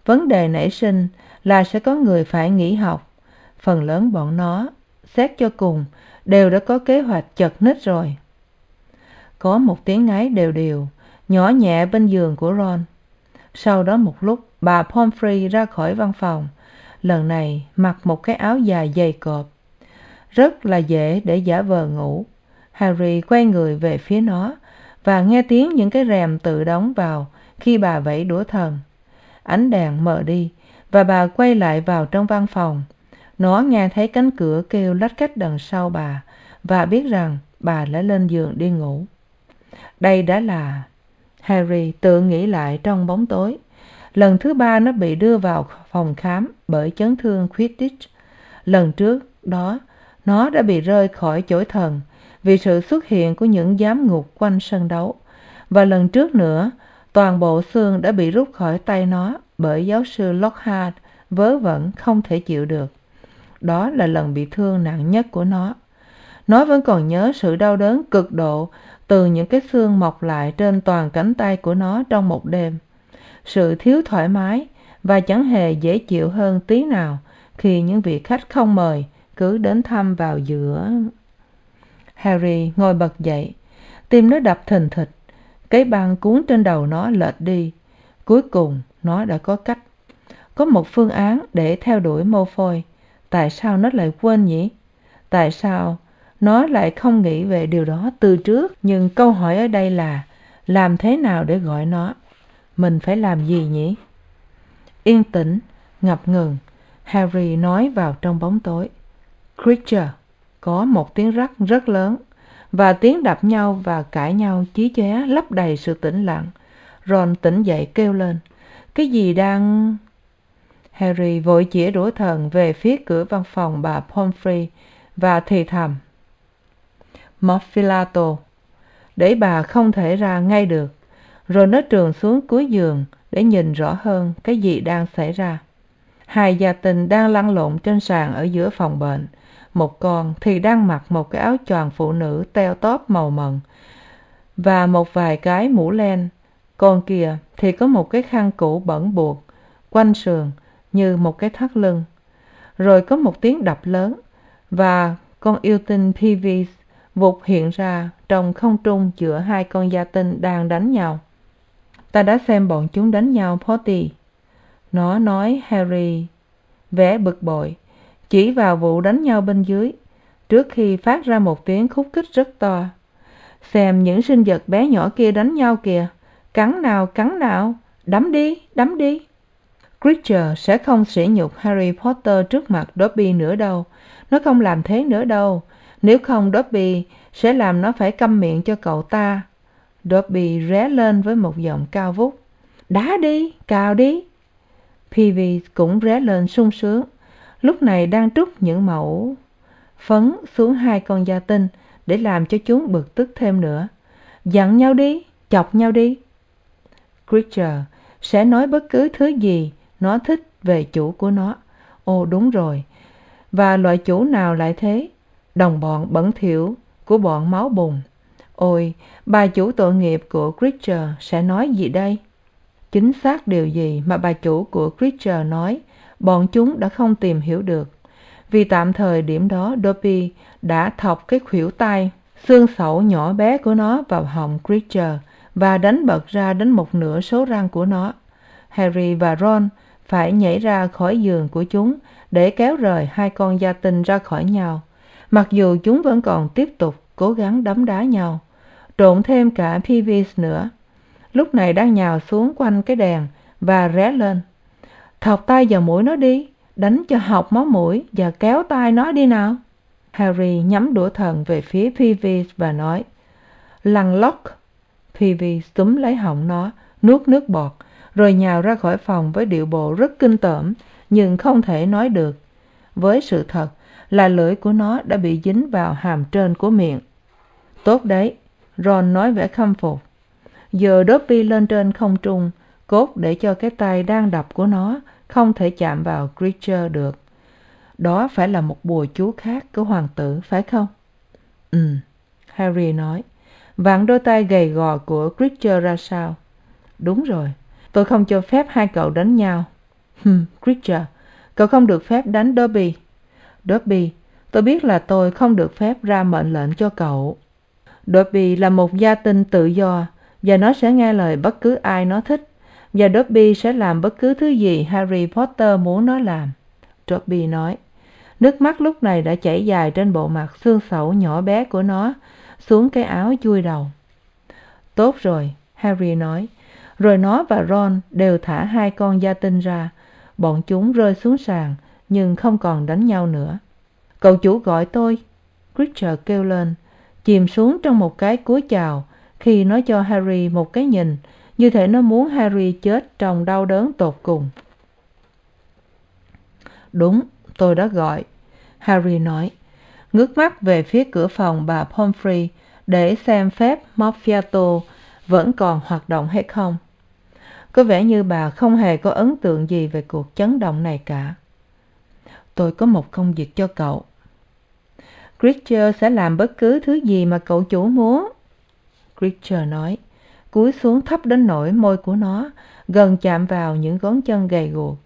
vấn đề nảy sinh là sẽ có người phải nghỉ học. Phần lớn bọn nó, xét cho cùng, đều đã có kế hoạch chật ních rồi có một tiếng ngáy đều đều, nhỏ nhẹ bên giường của ron. Sau đó một lúc, bà pomfrey ra khỏi văn phòng. Lần này mặc một cái áo dài dày cộp, rất là dễ để giả vờ ngủ. Harry quay người về phía nó và nghe tiếng những cái rèm tự đóng vào khi bà vẫy đũa thần. Ánh đèn mờ đi và bà quay lại vào trong văn phòng. Nó nghe thấy cánh cửa kêu lách cách đằng sau bà và biết rằng bà đã lên giường đi ngủ đây đã là harry tự nghĩ lại trong bóng tối. Lần thứ ba nó bị đưa vào phòng khám bởi chấn thương quidditch. Lần trước đó, nó đã bị rơi khỏi chổi thần vì sự xuất hiện của những giám ngục quanh sân đấu. Và lần trước nữa, toàn bộ xương đã bị rút khỏi tay nó bởi giáo sư lockhart vớ vẩn không thể chịu được. Đó là lần bị thương nặng nhất của nó. Nó vẫn còn nhớ sự đau đớn cực độ từ những cái xương mọc lại trên toàn cánh tay của nó trong một đêm. Sự thiếu thoải mái và chẳng hề dễ chịu hơn tí nào khi những vị khách không mời cứ đến thăm vào giữa. Harry ngồi bật dậy, tim nó đập thình thịch, cái băng cuốn trên đầu nó lệch đi. Cuối cùng, nó đã có cách. Có một phương án để theo đuổi mô phôi tại sao nó lại quên nhỉ? Tại sao nó lại không nghĩ về điều đó từ trước, nhưng câu hỏi ở đây là, làm thế nào để gọi nó? Mình phải làm gì nhỉ? Yên tĩnh, ngập ngừng, harry nói vào trong bóng tối. Creature, có một tiếng rắc rất lớn, và tiếng đập nhau và cãi nhau chí chóe lấp đầy sự tĩnh lặng. Ron tỉnh dậy kêu lên, cái gì đang harry vội chĩa đũa thần về phía cửa văn phòng bà pomfrey và thì thầm mophilato. Để bà không thể ra ngay được, rồi nó trườn xuống cuối giường để nhìn rõ hơn cái gì đang xảy ra. Hai gia tình đang lăn lộn trên sàn ở giữa phòng bệnh. Một con thì đang mặc một cái áo choàng phụ nữ teo tóp màu mận và một vài cái mũ len. Con kia thì có một cái khăn cũ bẩn buộc, quanh sườn như một cái thắt lưng. Rồi có một tiếng đập lớn và con yêu tinh peeves vụt hiện ra trong không trung giữa hai con gia tinh đang đánh nhau. Ta đã xem bọn chúng đánh nhau, potty. Nó nói harry, vẻ bực bội. Chỉ vào vụ đánh nhau bên dưới, trước khi phát ra một tiếng khúc kích rất to. Xem những sinh vật bé nhỏ kia đánh nhau kìa. Cắn nào cắn nào. Đấm đi đấm đi. Creature sẽ không sỉ nhục harry potter trước mặt dobby nữa đâu. Nó không làm thế nữa đâu nếu không, dobby sẽ làm nó phải câm miệng cho cậu ta. Dobby ré lên với một giọng cao vút. Đá đi, cào đi. Peavy cũng ré lên sung sướng. Lúc này đang trút những mẩu phấn xuống hai con gia tinh để làm cho chúng bực tức thêm nữa. Giận nhau đi, chọc nhau đi. Creature sẽ nói bất cứ thứ gì nó thích về chủ của nó. Ồ, đúng rồi. Và loại chủ nào lại thế? Đồng bọn bẩn thỉu của bọn máu bùn. Ôi, bà chủ tội nghiệp của creature sẽ nói gì đây? Chính xác điều gì mà bà chủ của creature nói, bọn chúng đã không tìm hiểu được. Vì tạm thời điểm đó dobby đã thọc cái khuỷu tay, xương sẩu nhỏ bé của nó vào họng creature và đánh bật ra đến một nửa số răng của nó. Harry và ron phải nhảy ra khỏi giường của chúng để kéo rời hai con gia tinh ra khỏi nhau mặc dù chúng vẫn còn tiếp tục cố gắng đấm đá nhau, trộn thêm cả peeves nữa. Lúc này đang nhào xuống quanh cái đèn và ré lên. Thọc tay vào mũi nó đi, đánh cho học máu mũi và kéo tay nó đi nào. Harry nhắm đũa thần về phía peeves và nói, lăn lóc. Peeves túm lấy họng nó, nuốt nước bọt, rồi nhào ra khỏi phòng với điệu bộ rất kinh tởm, nhưng không thể nói được. Với sự thật là lưỡi của nó đã bị dính vào hàm trên của miệng. Tốt đấy, ron nói vẻ khâm phục. Giờ dobby lên trên không trung, cốt để cho cái tay đang đập của nó không thể chạm vào creature được. Đó phải là một bùa chú khác của hoàng tử, phải không? Ừ harry nói. Vặn đôi tay gầy gò của creature ra sao? Đúng rồi, tôi không cho phép hai cậu đánh nhau. Hừm creature cậu không được phép đánh dobby dobby tôi biết là tôi không được phép ra mệnh lệnh cho cậu. Dobby là một gia tinh tự do, và nó sẽ nghe lời bất cứ ai nó thích, và dobby sẽ làm bất cứ thứ gì harry potter muốn nó làm. Dobby nói, nước mắt lúc này đã chảy dài trên bộ mặt xương sẩu nhỏ bé của nó, xuống cái áo chui đầu. Tốt rồi, harry nói. Rồi nó và ron đều thả hai con gia tinh ra. Bọn chúng rơi xuống sàn nhưng không còn đánh nhau nữa. Cậu chủ gọi tôi creature kêu lên, chìm xuống trong một cái cúi chào khi nó cho harry một cái nhìn, như thể nó muốn harry chết trong đau đớn tột cùng. Đúng, tôi đã gọi, harry nói, ngước mắt về phía cửa phòng bà pomfrey để xem phép maffiato vẫn còn hoạt động hay không. Có vẻ như bà không hề có ấn tượng gì về cuộc chấn động này cả tôi có một công việc cho cậu. Creature sẽ làm bất cứ thứ gì mà cậu chủ muốn. Creature nói, cúi xuống thấp đến nỗi môi của nó gần chạm vào những ngón chân gầy guộc.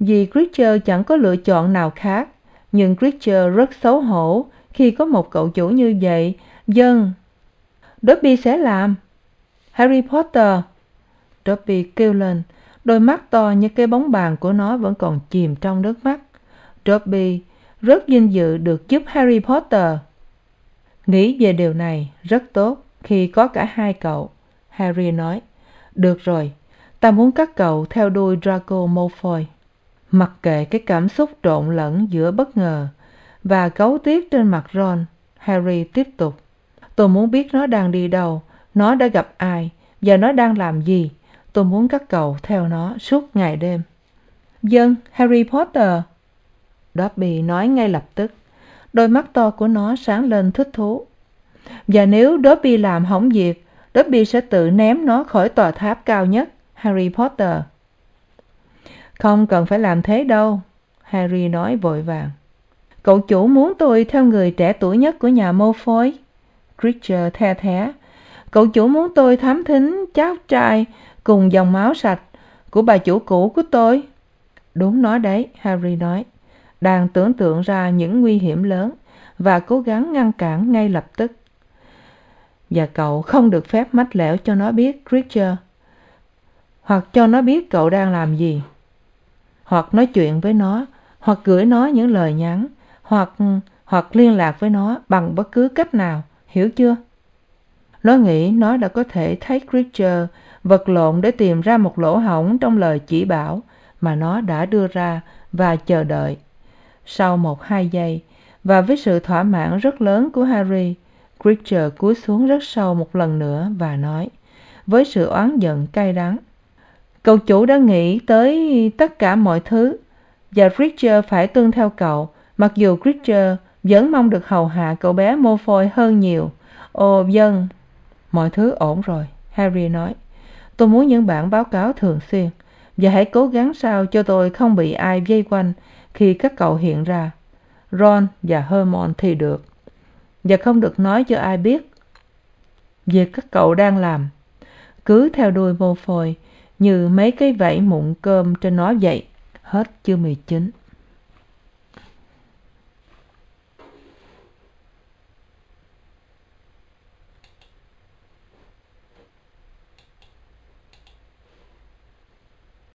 Vì creature chẳng có lựa chọn nào khác, nhưng creature rất xấu hổ khi có một cậu chủ như vậy. Vâng dobby sẽ làm. Harry potter, dobby kêu lên, đôi mắt to như cái bóng bàn của nó vẫn còn chìm trong nước mắt dobby rất vinh dự được giúp harry potter. Nghĩ về điều này rất tốt khi có cả hai cậu, harry nói. Được rồi, ta muốn các cậu theo đuôi draco malfoy. Mặc kệ cái cảm xúc trộn lẫn giữa bất ngờ và cấu tiếc trên mặt ron, harry tiếp tục. Tôi muốn biết nó đang đi đâu, nó đã gặp ai và nó đang làm gì. Tôi muốn các cậu theo nó suốt ngày đêm. Vâng harry potter dobby nói ngay lập tức. Đôi mắt to của nó sáng lên thích thú. Và nếu dobby làm hỏng việc, dobby sẽ tự ném nó khỏi tòa tháp cao nhất, harry potter. Không cần phải làm thế đâu, harry nói vội vàng. Cậu chủ muốn tôi theo người trẻ tuổi nhất của nhà mô phối creature the thé. Cậu chủ muốn tôi thám thính cháu trai cùng dòng máu sạch của bà chủ cũ của tôi? Đúng nói đấy, harry nói đang tưởng tượng ra những nguy hiểm lớn và cố gắng ngăn cản ngay lập tức. Và cậu không được phép mách lẻo cho nó biết creature hoặc cho nó biết cậu đang làm gì. Hoặc nói chuyện với nó, hoặc gửi nó những lời nhắn, hoặc hoặc liên lạc với nó bằng bất cứ cách nào, hiểu chưa? Nó nghĩ nó đã có thể thấy creature vật lộn để tìm ra một lỗ hổng trong lời chỉ bảo mà nó đã đưa ra và chờ đợi sau một hai giây. Và với sự thỏa mãn rất lớn của harry creature cúi xuống rất sâu một lần nữa và nói, với sự oán giận cay đắng, cậu chủ đã nghĩ tới tất cả mọi thứ. Và creature phải tuân theo cậu. Mặc dù creature vẫn mong được hầu hạ cậu bé mô phôi hơn nhiều. Ồ vâng. Mọi thứ ổn rồi, harry nói. Tôi muốn những bản báo cáo thường xuyên. Và hãy cố gắng sao cho tôi không bị ai vây quanh khi các cậu hiện ra, ron và hermon thì được, và không được nói cho ai biết việc các cậu đang làm. Cứ theo đuôi mô phôi như mấy cái vảy mụn cơm trên nó vậy, hết chương mười chín.